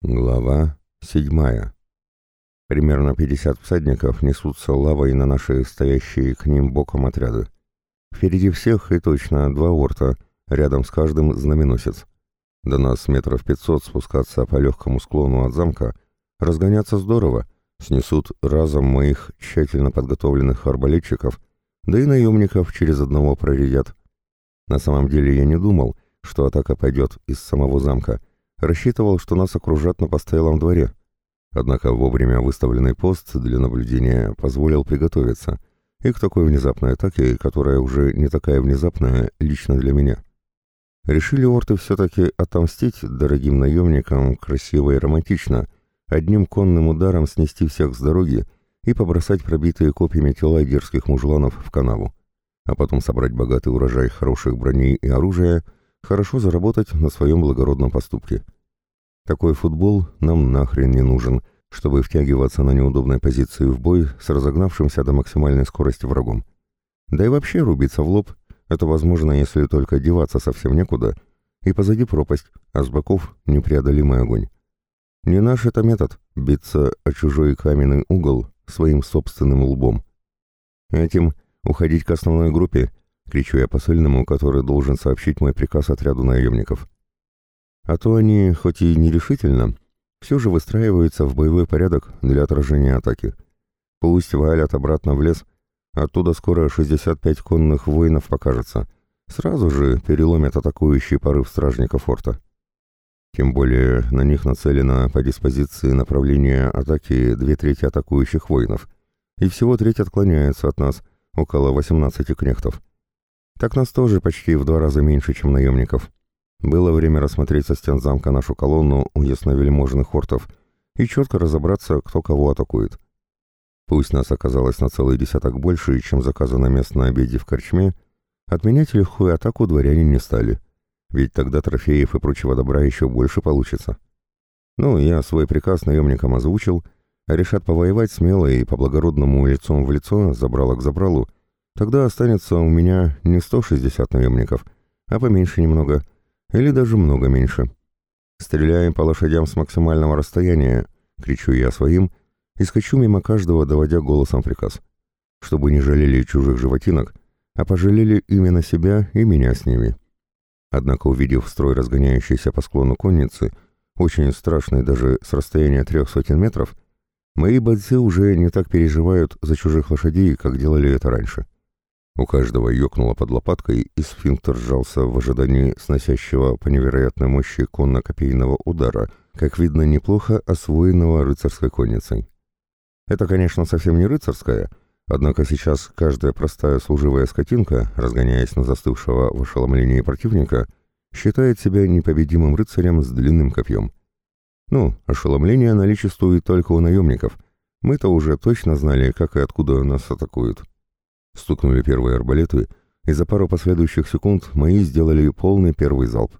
Глава седьмая. Примерно 50 всадников несутся лавой на наши стоящие к ним боком отряды. Впереди всех и точно два орта, рядом с каждым знаменосец. До нас метров 500 спускаться по легкому склону от замка, разгоняться здорово, снесут разом моих тщательно подготовленных арбалетчиков, да и наемников через одного проредят. На самом деле я не думал, что атака пойдет из самого замка — Рассчитывал, что нас окружат на постоялом дворе. Однако вовремя выставленный пост для наблюдения позволил приготовиться и к такой внезапной атаке, которая уже не такая внезапная лично для меня. Решили орты все-таки отомстить дорогим наемникам красиво и романтично, одним конным ударом снести всех с дороги и побросать пробитые копьями тела дерзких мужланов в канаву, а потом собрать богатый урожай хороших броней и оружия — хорошо заработать на своем благородном поступке. Такой футбол нам нахрен не нужен, чтобы втягиваться на неудобной позиции в бой с разогнавшимся до максимальной скорости врагом. Да и вообще рубиться в лоб — это возможно, если только деваться совсем некуда, и позади пропасть, а с боков непреодолимый огонь. Не наш это метод — биться о чужой каменный угол своим собственным лбом. Этим уходить к основной группе — кричу я посыльному, который должен сообщить мой приказ отряду наемников. А то они, хоть и нерешительно, все же выстраиваются в боевой порядок для отражения атаки. Пусть валят обратно в лес, оттуда скоро 65 конных воинов покажется. Сразу же переломят атакующий порыв стражников форта. Тем более на них нацелено по диспозиции направления атаки две трети атакующих воинов, и всего треть отклоняется от нас, около 18 кнехтов. Так нас тоже почти в два раза меньше, чем наемников. Было время рассмотреть со стен замка нашу колонну у ясновельможных хортов и четко разобраться, кто кого атакует. Пусть нас оказалось на целый десяток больше, чем заказано мест на обеде в корчме, отменять легкую атаку дворяне не стали, ведь тогда трофеев и прочего добра еще больше получится. Ну, я свой приказ наемникам озвучил, а решат повоевать смело и по благородному лицом в лицо, забрало к забралу, Тогда останется у меня не 160 наемников, а поменьше немного, или даже много меньше. Стреляем по лошадям с максимального расстояния, кричу я своим, и скачу мимо каждого, доводя голосом приказ. Чтобы не жалели чужих животинок, а пожалели именно себя и меня с ними. Однако, увидев строй разгоняющийся по склону конницы, очень страшный даже с расстояния трех сотен метров, мои бойцы уже не так переживают за чужих лошадей, как делали это раньше. У каждого ёкнуло под лопаткой, и сфинктер сжался в ожидании сносящего по невероятной мощи конно-копейного удара, как видно, неплохо освоенного рыцарской конницей. Это, конечно, совсем не рыцарская, однако сейчас каждая простая служивая скотинка, разгоняясь на застывшего в ошеломлении противника, считает себя непобедимым рыцарем с длинным копьем. Ну, ошеломление наличествует только у наемников. Мы-то уже точно знали, как и откуда нас атакуют. Стукнули первые арбалеты, и за пару последующих секунд мои сделали полный первый залп.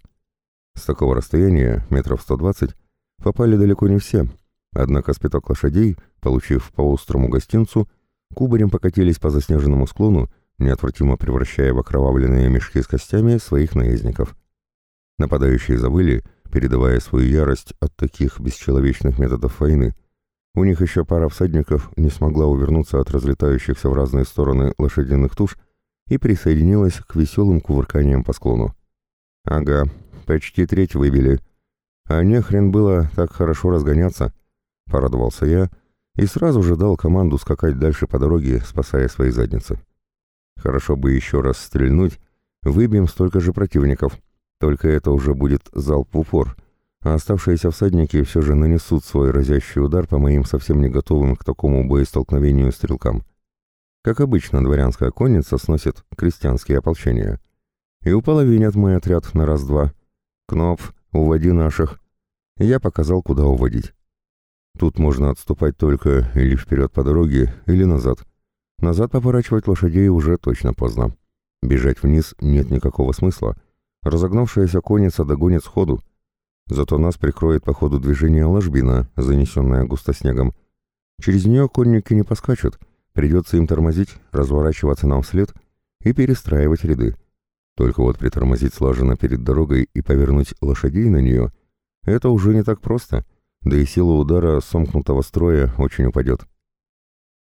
С такого расстояния, метров 120, попали далеко не все, однако спиток лошадей, получив по острому гостинцу, кубарем покатились по заснеженному склону, неотвратимо превращая в окровавленные мешки с костями своих наездников. Нападающие завыли, передавая свою ярость от таких бесчеловечных методов войны — у них еще пара всадников не смогла увернуться от разлетающихся в разные стороны лошадиных туш и присоединилась к веселым кувырканиям по склону. «Ага, почти треть выбили. А не хрен было так хорошо разгоняться», — порадовался я и сразу же дал команду скакать дальше по дороге, спасая свои задницы. «Хорошо бы еще раз стрельнуть, выбьем столько же противников, только это уже будет залп в упор» а оставшиеся всадники все же нанесут свой разящий удар по моим совсем не готовым к такому боестолкновению стрелкам. Как обычно, дворянская конница сносит крестьянские ополчения. И уполовинят мой отряд на раз-два. Кнопф, уводи наших. Я показал, куда уводить. Тут можно отступать только или вперед по дороге, или назад. Назад поворачивать лошадей уже точно поздно. Бежать вниз нет никакого смысла. Разогнавшаяся конница догонит сходу, Зато нас прикроет по ходу движения ложбина, занесенная густо снегом. Через нее конники не поскачут, придется им тормозить, разворачиваться нам вслед и перестраивать ряды. Только вот притормозить слаженно перед дорогой и повернуть лошадей на нее — это уже не так просто, да и сила удара сомкнутого строя очень упадет.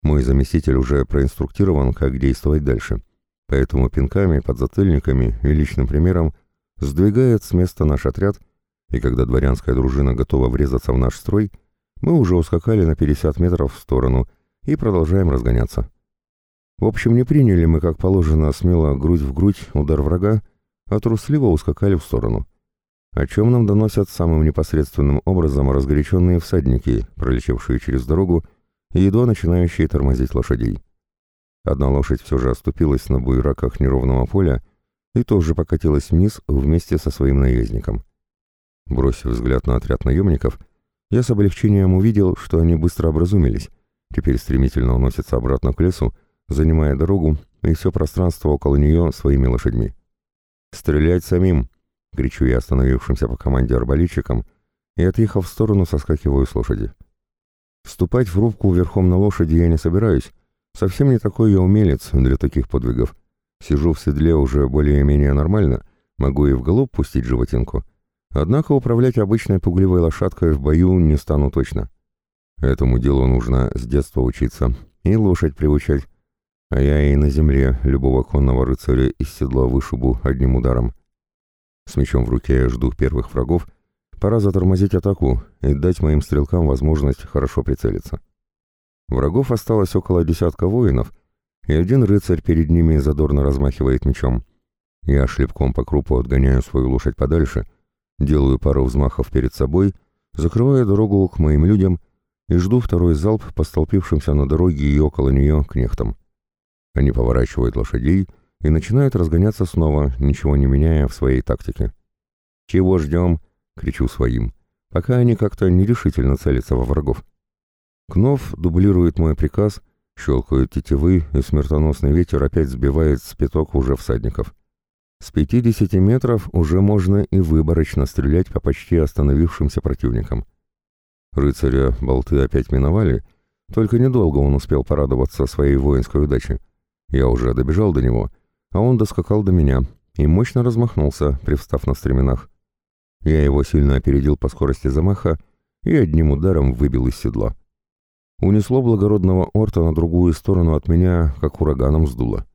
Мой заместитель уже проинструктирован, как действовать дальше, поэтому пинками, подзатыльниками и личным примером сдвигает с места наш отряд, и когда дворянская дружина готова врезаться в наш строй, мы уже ускакали на 50 метров в сторону и продолжаем разгоняться. В общем, не приняли мы, как положено, смело грудь в грудь удар врага, а трусливо ускакали в сторону. О чем нам доносят самым непосредственным образом разгоряченные всадники, пролетевшие через дорогу и едва начинающие тормозить лошадей. Одна лошадь все же оступилась на буераках неровного поля и тоже покатилась вниз вместе со своим наездником. Бросив взгляд на отряд наемников, я с облегчением увидел, что они быстро образумились, теперь стремительно уносятся обратно к лесу, занимая дорогу и все пространство около нее своими лошадьми. «Стрелять самим!» — кричу я остановившимся по команде арбалетчикам и, отъехав в сторону, соскакиваю с лошади. Вступать в рубку верхом на лошади я не собираюсь, совсем не такой я умелец для таких подвигов. Сижу в седле уже более-менее нормально, могу и в голуб пустить животинку, однако управлять обычной пугливой лошадкой в бою не стану точно. Этому делу нужно с детства учиться и лошадь приучать, а я и на земле любого конного рыцаря из седла вышибу одним ударом. С мечом в руке я жду первых врагов, пора затормозить атаку и дать моим стрелкам возможность хорошо прицелиться. Врагов осталось около десятка воинов, и один рыцарь перед ними задорно размахивает мечом. Я шлепком по крупу отгоняю свою лошадь подальше, делаю пару взмахов перед собой, закрываю дорогу к моим людям и жду второй залп по столпившимся на дороге и около нее кнехтам. Они поворачивают лошадей и начинают разгоняться снова, ничего не меняя в своей тактике. «Чего ждем?» — кричу своим, пока они как-то нерешительно целятся во врагов. Кнов дублирует мой приказ, щелкают тетивы, и смертоносный ветер опять сбивает с пяток уже всадников. С 50 метров уже можно и выборочно стрелять по почти остановившимся противникам. Рыцаря болты опять миновали, только недолго он успел порадоваться своей воинской удаче. Я уже добежал до него, а он доскакал до меня и мощно размахнулся, привстав на стременах. Я его сильно опередил по скорости замаха и одним ударом выбил из седла. Унесло благородного орта на другую сторону от меня, как ураганом сдуло.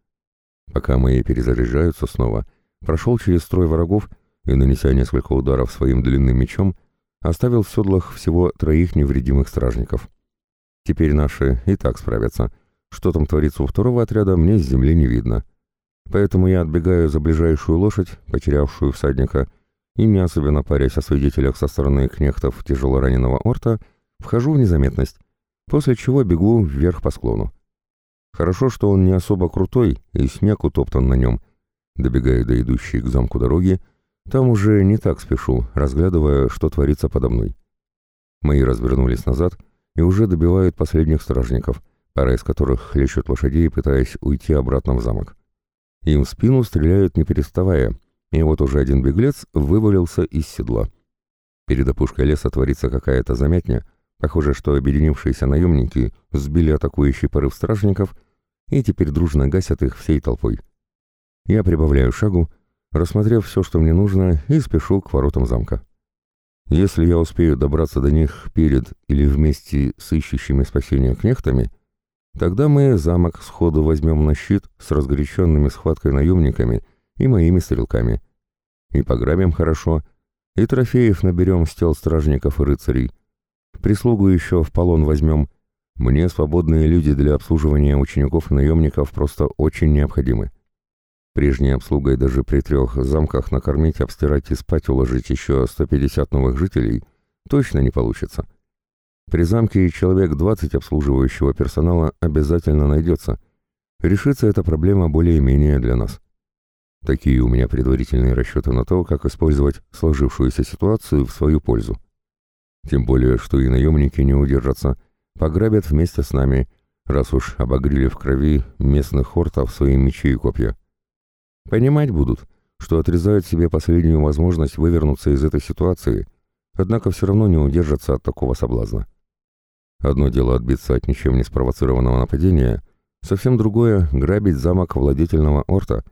Пока мои перезаряжаются снова, прошел через строй врагов и, нанеся несколько ударов своим длинным мечом, оставил в седлах всего троих невредимых стражников. Теперь наши и так справятся — что там творится у второго отряда, мне с земли не видно. Поэтому я отбегаю за ближайшую лошадь, потерявшую всадника, и, не особенно парясь о свидетелях со стороны кнехтов тяжело раненого орта, вхожу в незаметность, после чего бегу вверх по склону. Хорошо, что он не особо крутой, и снег утоптан на нем. Добегаю до идущей к замку дороги, там уже не так спешу, разглядывая, что творится подо мной. Мои развернулись назад и уже добивают последних стражников — пара из которых хлещут лошадей, пытаясь уйти обратно в замок. Им в спину стреляют не переставая, и вот уже один беглец вывалился из седла. Перед опушкой леса творится какая-то замятня, похоже, что объединившиеся наемники сбили атакующий порыв стражников и теперь дружно гасят их всей толпой. Я прибавляю шагу, рассмотрев все, что мне нужно, и спешу к воротам замка. Если я успею добраться до них перед или вместе с ищущими спасения кнехтами — Тогда мы замок сходу возьмем на щит с разгоряченными схваткой наемниками и моими стрелками. И пограбим хорошо, и трофеев наберем с тел стражников и рыцарей. Прислугу еще в полон возьмем. Мне свободные люди для обслуживания учеников и наемников просто очень необходимы. Прежней обслугой даже при трех замках накормить, обстирать и спать уложить еще 150 новых жителей точно не получится. При замке человек 20 обслуживающего персонала обязательно найдется. Решится эта проблема более-менее для нас. Такие у меня предварительные расчеты на то, как использовать сложившуюся ситуацию в свою пользу. Тем более, что и наемники не удержатся, пограбят вместе с нами, раз уж обогрели в крови местных хортов свои мечи и копья. Понимать будут, что отрезают себе последнюю возможность вывернуться из этой ситуации, однако все равно не удержатся от такого соблазна. Одно дело отбиться от ничем не спровоцированного нападения, совсем другое — грабить замок владетельного орта.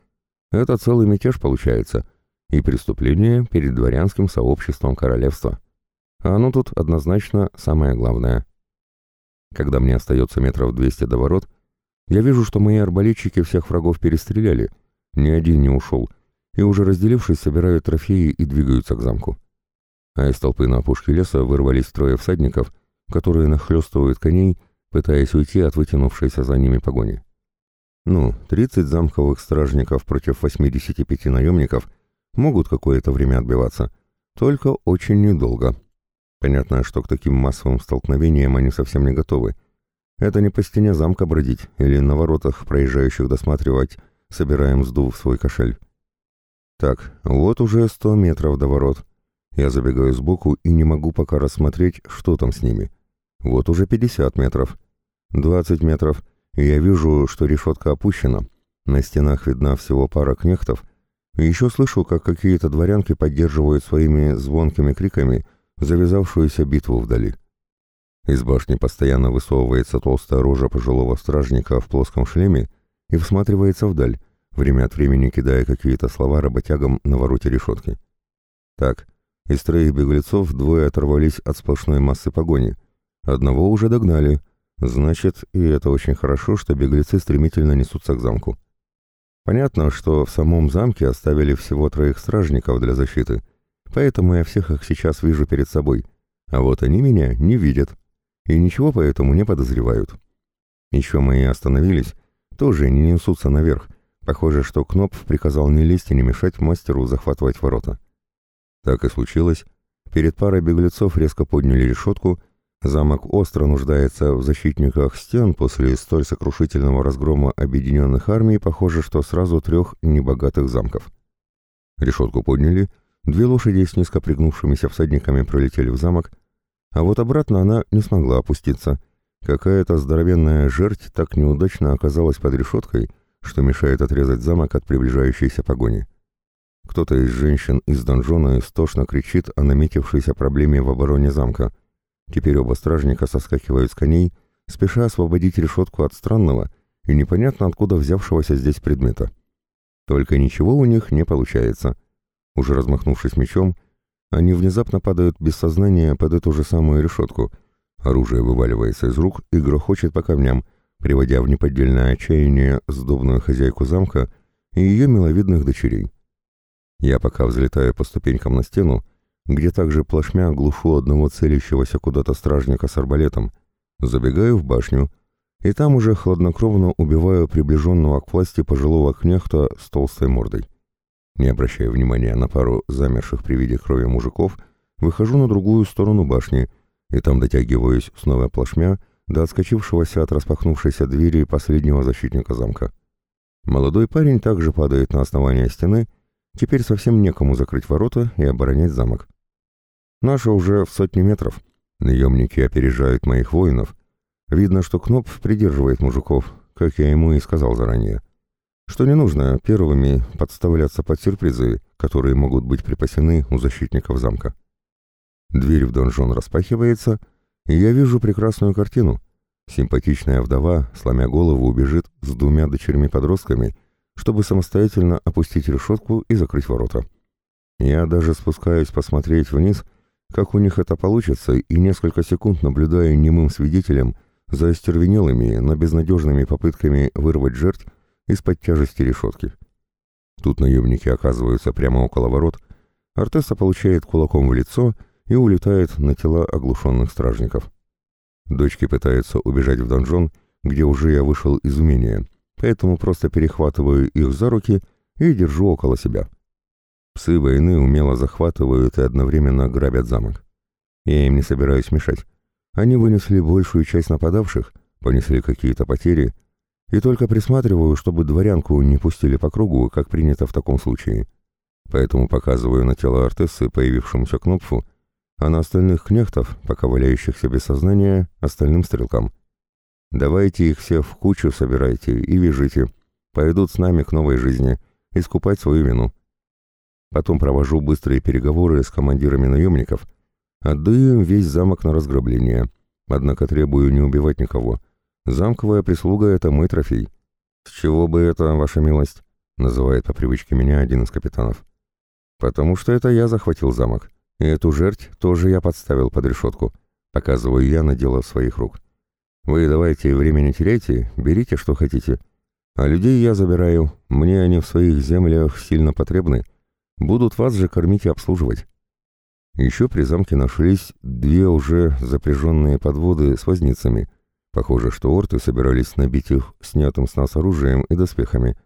Это целый мятеж получается, и преступление перед дворянским сообществом королевства. А оно тут однозначно самое главное. Когда мне остается метров 200 до ворот, я вижу, что мои арбалетчики всех врагов перестреляли, ни один не ушел, и уже разделившись, собирают трофеи и двигаются к замку. А из толпы на опушке леса вырвались трое всадников, которые нахлестывают коней, пытаясь уйти от вытянувшейся за ними погони. Ну, 30 замковых стражников против 85 наемников могут какое-то время отбиваться, только очень недолго. Понятно, что к таким массовым столкновениям они совсем не готовы. Это не по стене замка бродить или на воротах проезжающих досматривать, собираем мзду в свой кошель. Так, вот уже 100 метров до ворот. Я забегаю сбоку и не могу пока рассмотреть, что там с ними. Вот уже 50 метров. 20 метров, и я вижу, что решетка опущена. На стенах видна всего пара кнехтов, и еще слышу, как какие-то дворянки поддерживают своими звонкими криками завязавшуюся битву вдали. Из башни постоянно высовывается толстая рожа пожилого стражника в плоском шлеме и всматривается вдаль, время от времени кидая какие-то слова работягам на вороте решетки. Так, из троих беглецов двое оторвались от сплошной массы погони. Одного уже догнали — Значит, и это очень хорошо, что беглецы стремительно несутся к замку. Понятно, что в самом замке оставили всего троих стражников для защиты, поэтому я всех их сейчас вижу перед собой, а вот они меня не видят и ничего поэтому не подозревают. Еще мои остановились, тоже не несутся наверх, похоже, что Кнопф приказал не лезть и не мешать мастеру захватывать ворота. Так и случилось, перед парой беглецов резко подняли решетку — Замок остро нуждается в защитниках стен после столь сокрушительного разгрома объединенных армий, похоже, что сразу трех небогатых замков. Решетку подняли, две лошади с низко пригнувшимися всадниками пролетели в замок, а вот обратно она не смогла опуститься. Какая-то здоровенная жерть так неудачно оказалась под решеткой, что мешает отрезать замок от приближающейся погони. Кто-то из женщин из донжона истошно кричит о наметившейся проблеме в обороне замка — Теперь оба стражника соскакивают с коней, спеша освободить решетку от странного и непонятно откуда взявшегося здесь предмета. Только ничего у них не получается. Уже размахнувшись мечом, они внезапно падают без сознания под эту же самую решетку. Оружие вываливается из рук и грохочет по камням, приводя в неподдельное отчаяние сдобную хозяйку замка и ее миловидных дочерей. Я пока взлетаю по ступенькам на стену, где также плашмя глушу одного целящегося куда-то стражника с арбалетом, забегаю в башню, и там уже хладнокровно убиваю приближенного к власти пожилого кнехта с толстой мордой. Не обращая внимания на пару замерших при виде крови мужиков, выхожу на другую сторону башни, и там дотягиваюсь снова плашмя до отскочившегося от распахнувшейся двери последнего защитника замка. Молодой парень также падает на основание стены, теперь совсем некому закрыть ворота и оборонять замок. Наши уже в сотни метров. Наемники опережают моих воинов. Видно, что Кнопф придерживает мужиков, как я ему и сказал заранее. Что не нужно первыми подставляться под сюрпризы, которые могут быть припасены у защитников замка. Дверь в донжон распахивается, и я вижу прекрасную картину. Симпатичная вдова, сломя голову, убежит с двумя дочерьми-подростками, чтобы самостоятельно опустить решетку и закрыть ворота. Я даже спускаюсь посмотреть вниз — как у них это получится, и несколько секунд наблюдаю немым свидетелем за остервенелыми, но безнадежными попытками вырвать жертв из-под тяжести решетки. Тут наемники оказываются прямо около ворот, Артеса получает кулаком в лицо и улетает на тела оглушенных стражников. Дочки пытаются убежать в донжон, где уже я вышел из умения, поэтому просто перехватываю их за руки и держу около себя. Псы войны умело захватывают и одновременно грабят замок. Я им не собираюсь мешать. Они вынесли большую часть нападавших, понесли какие-то потери, и только присматриваю, чтобы дворянку не пустили по кругу, как принято в таком случае. Поэтому показываю на тело Артессы, появившемуся Кнопфу, а на остальных кнехтов, пока валяющихся без сознания, остальным стрелкам. Давайте их всех в кучу собирайте и вяжите. Пойдут с нами к новой жизни, искупать свою вину. Потом провожу быстрые переговоры с командирами наемников, отдаю им весь замок на разграбление, однако требую не убивать никого. Замковая прислуга — это мой трофей. «С чего бы это, ваша милость?» — называет по привычке меня один из капитанов. «Потому что это я захватил замок. И эту жерть тоже я подставил под решетку, показываю я на дело своих рук. Вы давайте время не теряйте, берите, что хотите. А людей я забираю, мне они в своих землях сильно потребны. Будут вас же кормить и обслуживать. Еще при замке нашлись две уже запряженные подводы с возницами. Похоже, что орты собирались набить их снятым с нас оружием и доспехами.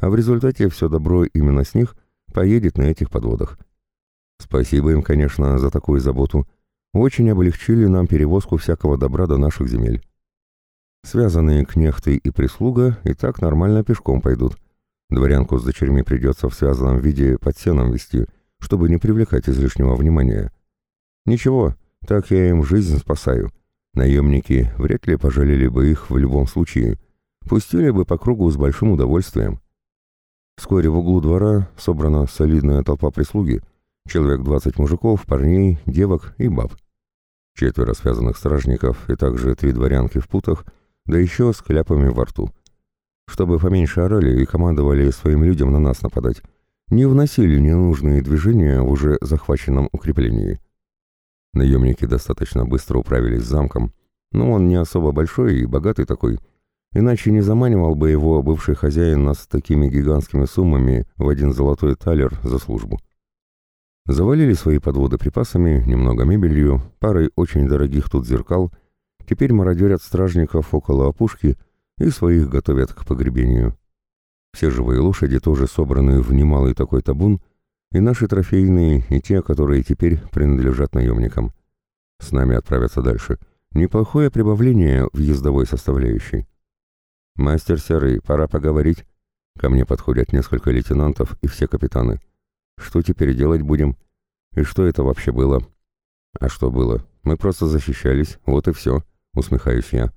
А в результате все добро именно с них поедет на этих подводах. Спасибо им, конечно, за такую заботу. Очень облегчили нам перевозку всякого добра до наших земель. Связанные кнехты и прислуга и так нормально пешком пойдут. Дворянку с дочерьми придется в связанном виде под сеном вести, чтобы не привлекать излишнего внимания. Ничего, так я им жизнь спасаю. Наемники вряд ли пожалели бы их в любом случае. Пустили бы по кругу с большим удовольствием. Вскоре в углу двора собрана солидная толпа прислуги, человек двадцать мужиков, парней, девок и баб. Четверо связанных стражников и также три дворянки в путах — да еще с кляпами во рту. Чтобы поменьше орали и командовали своим людям на нас нападать, не вносили ненужные движения в уже захваченном укреплении. Наемники достаточно быстро управились с замком, но он не особо большой и богатый такой, иначе не заманивал бы его бывший хозяин нас такими гигантскими суммами в один золотой талер за службу. Завалили свои подводы припасами, немного мебелью, парой очень дорогих тут зеркал — Теперь мародерят стражников около опушки и своих готовят к погребению. Все живые лошади тоже собраны в немалый такой табун, и наши трофейные, и те, которые теперь принадлежат наемникам. С нами отправятся дальше. Неплохое прибавление в ездовой составляющей. «Мастер Серый, пора поговорить». Ко мне подходят несколько лейтенантов и все капитаны. «Что теперь делать будем? И что это вообще было?» «А что было? Мы просто защищались, вот и все», усмехаюсь я.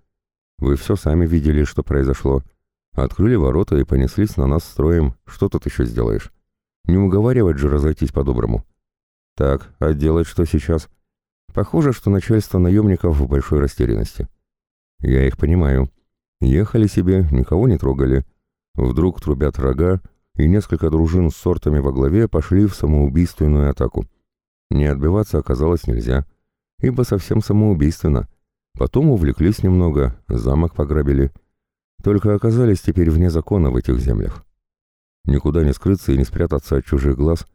Вы все сами видели, что произошло. Открыли ворота и понеслись на нас строем. Что тут еще сделаешь? Не уговаривать же разойтись по-доброму. Так, а делать что сейчас? Похоже, что начальство наемников в большой растерянности. Я их понимаю. Ехали себе, никого не трогали. Вдруг трубят рога, и несколько дружин с сортами во главе пошли в самоубийственную атаку. Не отбиваться оказалось нельзя, ибо совсем самоубийственно — Потом увлеклись немного, замок пограбили. Только оказались теперь вне закона в этих землях. Никуда не скрыться и не спрятаться от чужих глаз.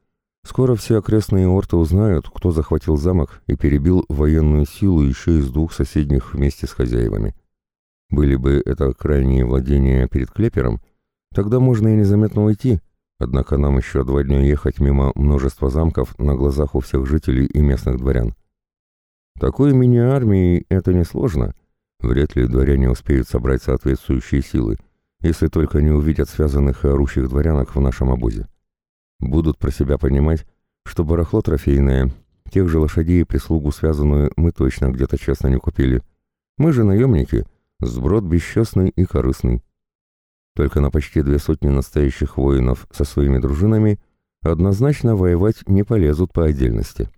Скоро все окрестные орты узнают, кто захватил замок и перебил военную силу еще из двух соседних вместе с хозяевами. Были бы это крайние владения перед Клепером, тогда можно и незаметно уйти, однако нам еще два дня ехать мимо множества замков на глазах у всех жителей и местных дворян. Такой мини-армии это несложно. Вряд ли дворяне успеют собрать соответствующие силы, если только не увидят связанных и орущих дворянок в нашем обозе. Будут про себя понимать, что барахло трофейное, тех же лошадей и прислугу связанную мы точно где-то честно не купили. Мы же наемники, сброд бесчестный и корыстный. Только на почти две сотни настоящих воинов со своими дружинами однозначно воевать не полезут по отдельности.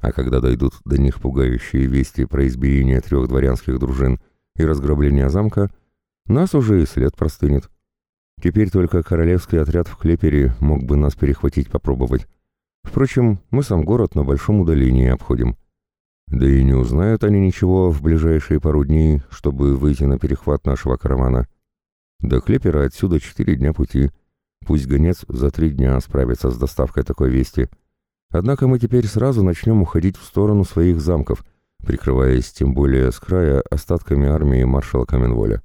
А когда дойдут до них пугающие вести про избиение трех дворянских дружин и разграбление замка, нас уже и след простынет. Теперь только королевский отряд в Клепере мог бы нас перехватить попробовать. Впрочем, мы сам город на большом удалении обходим. Да и не узнают они ничего в ближайшие пару дней, чтобы выйти на перехват нашего каравана. До Клепера отсюда четыре дня пути. Пусть гонец за три дня справится с доставкой такой вести — Однако мы теперь сразу начнем уходить в сторону своих замков, прикрываясь тем более с края остатками армии маршала Каменволя.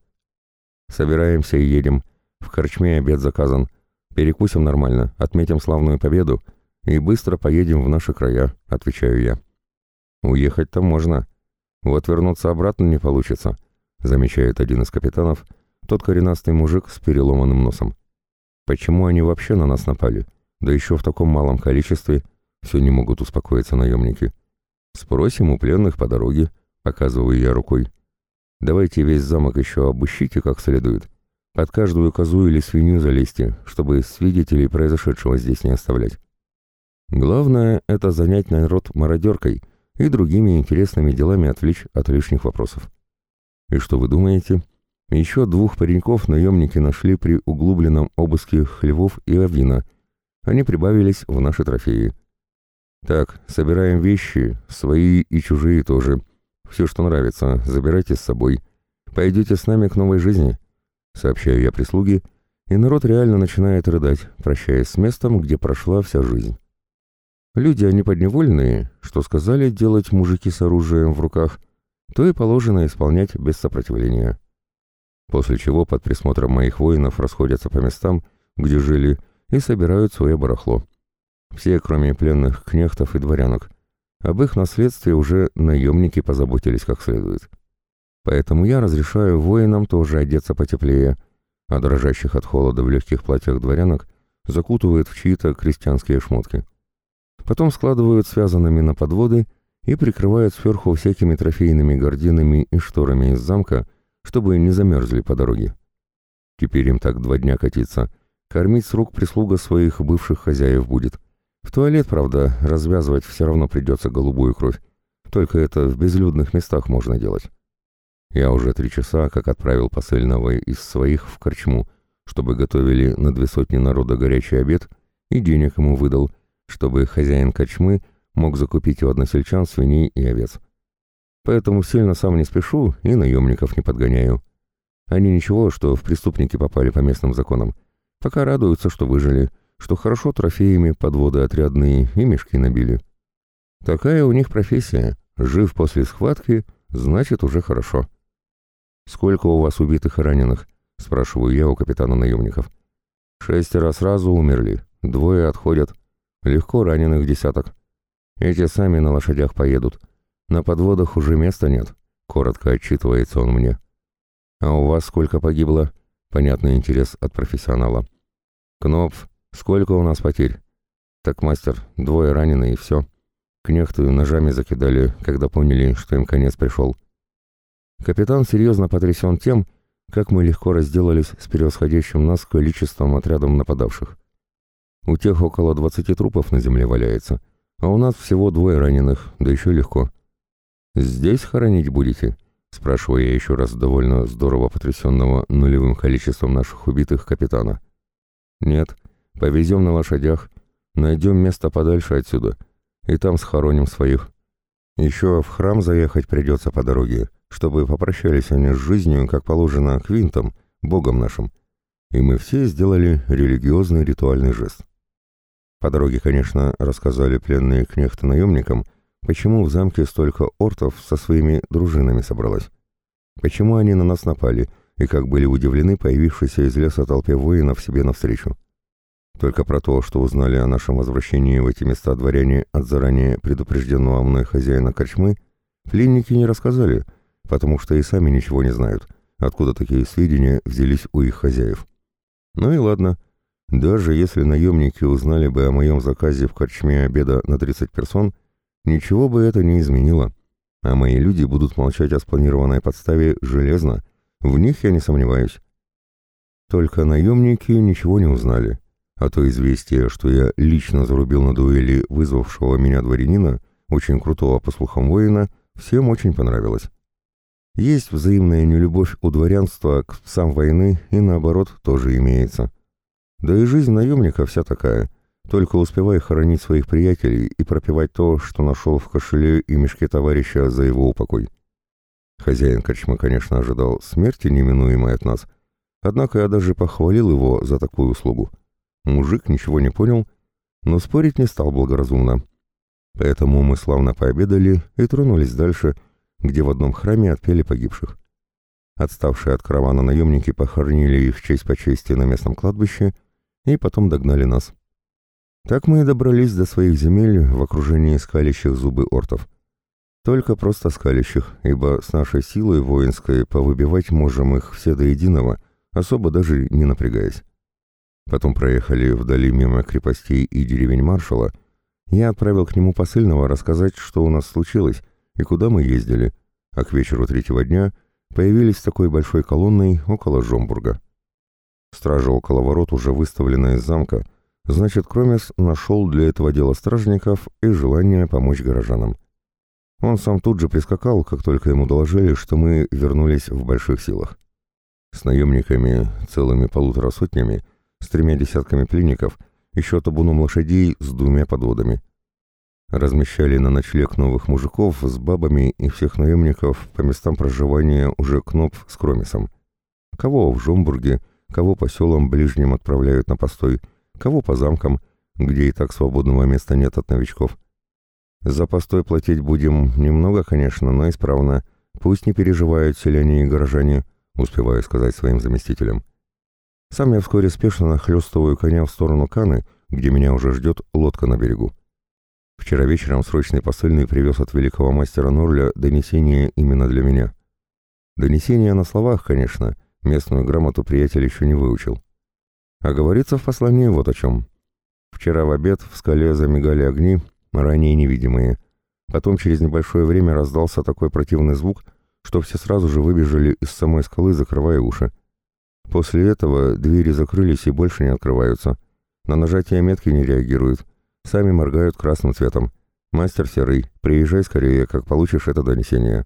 Собираемся и едем. В корчме обед заказан. Перекусим нормально, отметим славную победу и быстро поедем в наши края, отвечаю я. Уехать-то можно. Вот вернуться обратно не получится, замечает один из капитанов, тот коренастый мужик с переломанным носом. Почему они вообще на нас напали? Да еще в таком малом количестве – все не могут успокоиться наемники. Спросим у пленных по дороге, показываю я рукой. Давайте весь замок еще обыщите как следует. Под каждую козу или свинью залезьте, чтобы свидетелей произошедшего здесь не оставлять. Главное — это занять народ мародеркой и другими интересными делами отвлечь от лишних вопросов. И что вы думаете? Еще двух пареньков наемники нашли при углубленном обыске хлевов и авина. Они прибавились в наши трофеи. Так, собираем вещи, свои и чужие тоже. Все, что нравится, забирайте с собой. Пойдете с нами к новой жизни. Сообщаю я прислуге, и народ реально начинает рыдать, прощаясь с местом, где прошла вся жизнь. Люди, они подневольные, что сказали делать мужики с оружием в руках, то и положено исполнять без сопротивления. После чего под присмотром моих воинов расходятся по местам, где жили, и собирают свое барахло. Все, кроме пленных кнехтов и дворянок. Об их наследстве уже наемники позаботились как следует. Поэтому я разрешаю воинам тоже одеться потеплее, а дрожащих от холода в легких платьях дворянок закутывают в чьи-то крестьянские шмотки. Потом складывают связанными на подводы и прикрывают сверху всякими трофейными гординами и шторами из замка, чтобы не замерзли по дороге. Теперь им так два дня катиться. Кормить с рук прислуга своих бывших хозяев будет. В туалет, правда, развязывать все равно придется голубую кровь. Только это в безлюдных местах можно делать. Я уже три часа как отправил посыльного из своих в корчму, чтобы готовили на две сотни народа горячий обед, и денег ему выдал, чтобы хозяин корчмы мог закупить у односельчан свиней и овец. Поэтому сильно сам не спешу и наемников не подгоняю. Они ничего, что в преступники попали по местным законам. Пока радуются, что выжили, что хорошо трофеями подводы отрядные и мешки набили. Такая у них профессия. Жив после схватки, значит уже хорошо. «Сколько у вас убитых и раненых?» — спрашиваю я у капитана наемников. «Шестеро сразу умерли, двое отходят. Легко раненых десяток. Эти сами на лошадях поедут. На подводах уже места нет», — коротко отчитывается он мне. «А у вас сколько погибло?» — понятный интерес от профессионала. «Кнопф, сколько у нас потерь?» «Так, мастер, двое ранены и все. Кнехты ножами закидали, когда поняли, что им конец пришел». Капитан серьезно потрясен тем, как мы легко разделались с превосходящим нас количеством отрядом нападавших. У тех около двадцати трупов на земле валяется, а у нас всего двое раненых, да еще легко. «Здесь хоронить будете?» — спрашиваю я еще раз довольно здорово потрясенного нулевым количеством наших убитых капитана. «Нет, повезем на лошадях, найдем место подальше отсюда, и там схороним своих. Еще в храм заехать придется по дороге, чтобы попрощались они с жизнью, как положено, квинтом, богом нашим. И мы все сделали религиозный ритуальный жест. По дороге, конечно, рассказали пленные кнехты наемникам, почему в замке столько ортов со своими дружинами собралось. Почему они на нас напали, и как были удивлены появившейся из леса толпе воинов себе навстречу. Только про то, что узнали о нашем возвращении в эти места дворяне от заранее предупрежденного мной хозяина корчмы, пленники не рассказали — потому что и сами ничего не знают, откуда такие сведения взялись у их хозяев. Ну и ладно. Даже если наемники узнали бы о моем заказе в корчме обеда на 30 персон, ничего бы это не изменило. А мои люди будут молчать о спланированной подставе железно. В них я не сомневаюсь. Только наемники ничего не узнали. А то известие, что я лично зарубил на дуэли вызвавшего меня дворянина, очень крутого по слухам воина, всем очень понравилось. Есть взаимная нелюбовь у дворянства к псам войны и наоборот тоже имеется. Да и жизнь наемника вся такая. Только успевай хоронить своих приятелей и пропивать то, что нашел в кошеле и мешке товарища за его упокой. Хозяин Корчмы, конечно, ожидал смерти неминуемой от нас, однако я даже похвалил его за такую услугу. Мужик ничего не понял, но спорить не стал благоразумно. Поэтому мы славно пообедали и тронулись дальше, где в одном храме отпели погибших. Отставшие от каравана наемники похоронили их честь по чести на местном кладбище и потом догнали нас. Так мы и добрались до своих земель в окружении скалящих зубы ортов. Только просто скалящих, ибо с нашей силой воинской повыбивать можем их все до единого, особо даже не напрягаясь. Потом проехали вдали мимо крепостей и деревень маршала. Я отправил к нему посыльного рассказать, что у нас случилось, и куда мы ездили, а к вечеру третьего дня появились такой большой колонной около Жомбурга. Стража около ворот уже выставлена из замка, значит, Кромес нашел для этого дела стражников и желание помочь горожанам. Он сам тут же прискакал, как только ему доложили, что мы вернулись в больших силах. С наемниками, целыми полутора сотнями, с тремя десятками пленников, еще табуном лошадей с двумя подводами. Размещали на ночлег новых мужиков с бабами и всех наемников по местам проживания уже Кнопф с Кромисом. Кого в Жомбурге, кого по селам ближним отправляют на постой, кого по замкам, где и так свободного места нет от новичков. За постой платить будем немного, конечно, но исправно. Пусть не переживают селяне и горожане, успеваю сказать своим заместителям. Сам я вскоре спешно нахлёстываю коня в сторону Каны, где меня уже ждет лодка на берегу. Вчера вечером срочный посыльный привез от великого мастера Норля донесение именно для меня. Донесение на словах, конечно, местную грамоту приятель еще не выучил. А говорится в послании вот о чем. Вчера в обед в скале замигали огни, ранее невидимые. Потом через небольшое время раздался такой противный звук, что все сразу же выбежали из самой скалы, закрывая уши. После этого двери закрылись и больше не открываются. На нажатие метки не реагируют. Сами моргают красным цветом. «Мастер Серый, приезжай скорее, как получишь это донесение».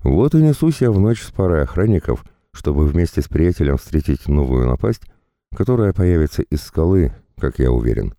Вот и несусь я в ночь с парой охранников, чтобы вместе с приятелем встретить новую напасть, которая появится из скалы, как я уверен.